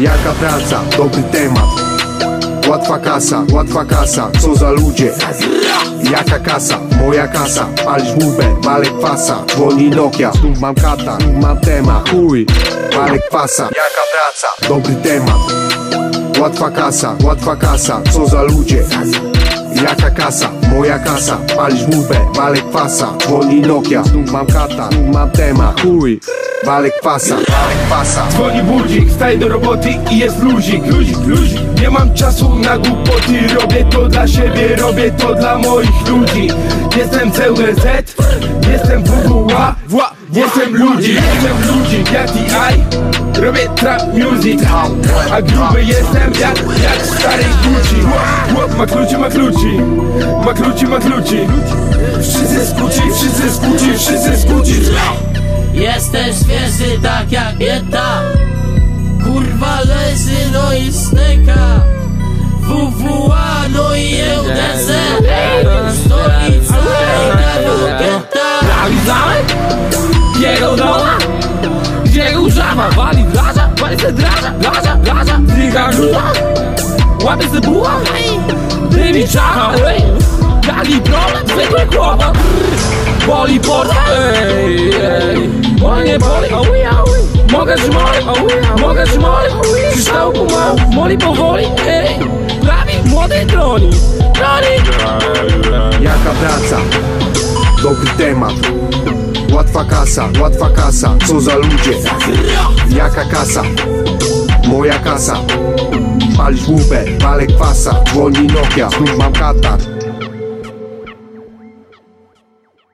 Jaka praca, dobry temat. Łatwa kasa, łatwa kasa, co za ludzie? Jaka kasa, moja kasa. Palisz bubę, walę kwasa. Dzwoni Nokia, znów mam kata Znów mam temat, chuj. Walę kwasa, jaka praca, dobry temat. Łatwa kasa, łatwa kasa, co za ludzie Jaka kasa, moja kasa. Palisz bubę, walę kwasa Dzwoni Nokia, znów mam kata Znów mam temat, chuj. Walę kwasa, walę kwasa Dzwoni budzik, wstaję do roboty i jest luzik, luzik, luzik. Nie mam czasu na głupoty, robię to dla siebie, robię to dla moich ludzi. Jestem CURZ, jestem WWA, wła, jestem ludzik, jestem ludzik jak TI Robię trap music, a gruby jestem jak, jak stary Gucci. Chłop ma kluczy, ma kluczy, ma kluczy, ma kluczy. Wszyscy skuci, wszyscy skuci, wszyscy skuci Jestem świeży tak jak dieta Kurwa leży no i sneka WWA no i EUDZ Stolica innego getta Lizałem? Jego dola? Gdzie go żaba? Wali Wali se draża? Draża? Draża? Zryga żuła? Łapie se buła? Dymi? Ej! Jaki problem? Zwykły chłopak Boli porta? Ej, ej Boli nie boli? Aui, aui Mogę czy moli? Mogę czy moli? Krzysztołku mam Moli powoli? Ej Prawi młodej broni Broni Jaka praca? Dobry temat Łatwa kasa, łatwa kasa, co za ludzie? Jaka kasa? Moja kasa. Palisz bubę, walę kwasa. Dzwoni Nokia, mam katar